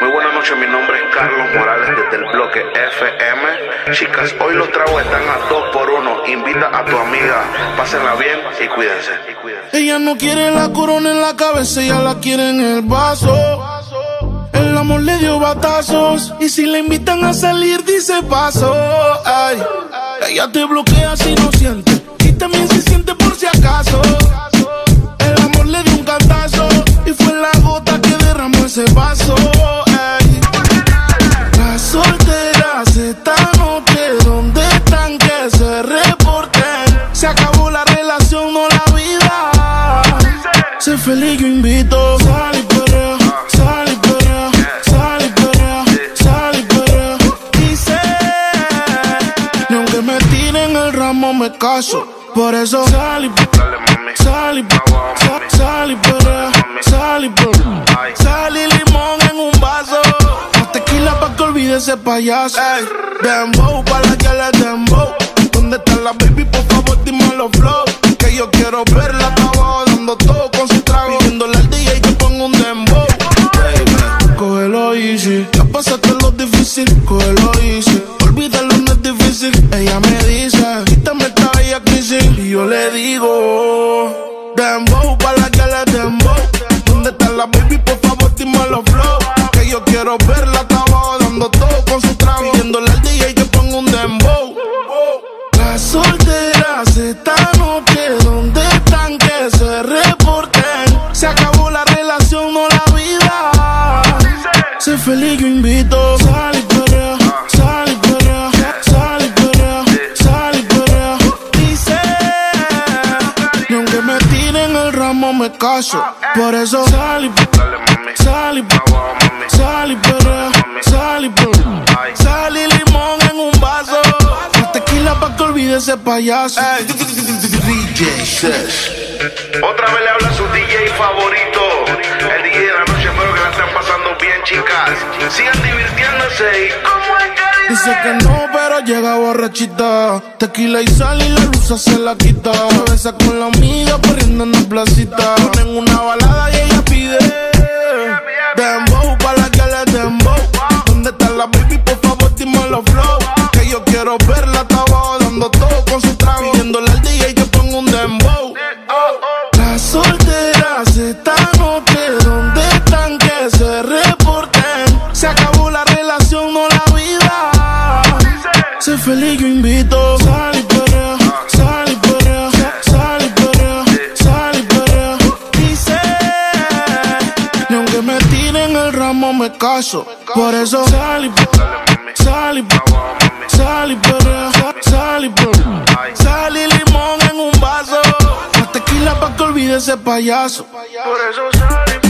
Muy buenas noches, mi nombre es Carlos Morales desde el bloque FM. Chicas, hoy los tragos están a dos por uno. Invita a tu amiga, pásenla bien y cuídense. Ella no quiere la corona en la cabeza, ella la quiere en el vaso. El amor le dio batazos y si le invitan a salir dice paso. Ay, ella te bloquea si no siente feliz, yo invito. Sal y perrea, sal y perrea, sal y perrea, sal y perrea. Dice, ni aunque me tiren el ramo me caso. Por eso sal y mami. Sal y, sa- sal y perrea, sal y perrea. Sal y limón en un vaso. Más tequila pa' que olvide ese payaso. Ey, dembow pa' la que le dembow. ¿Dónde está la baby? Por favor, dime los flow. Que yo quiero verla, abajo dando todo easy. Olvídalo, no es difícil. Ella me dice, quítame esta bella crisis. Y yo le digo, dembow pa' la que le dembow. ¿Dónde está la baby? Por favor, dime los flow. Que yo quiero verla, está abajo dando todo con su trago. Pidiéndole al DJ que ponga un dembow. Las solteras esta noche, ¿dónde están que se reporten? Se acabó mami. Sal y perrea, sal y perrea. Sal y limón en un vaso. Más tequila pa' que olvide ese payaso. Otra vez le habla su DJ favorito. El DJ de la noche, espero que la estén pasando bien, chicas. Sigan divirtiéndose y como es que Dice que no, pero llega borrachita. Tequila y sal y la luz se la quita. Se besa con la amiga corriendo en la placita. Ponen una balada y ella pide. Feliz, yo invito. Sal y perrea, sal y perrea, sal y perrea, sal y perrea. Dice, ni aunque me tiren el ramo me caso. Por eso sal y sal y sal y perrea, sal y perrea. Sal y limón en un vaso. Más tequila pa' que olvide ese payaso. Por eso sale.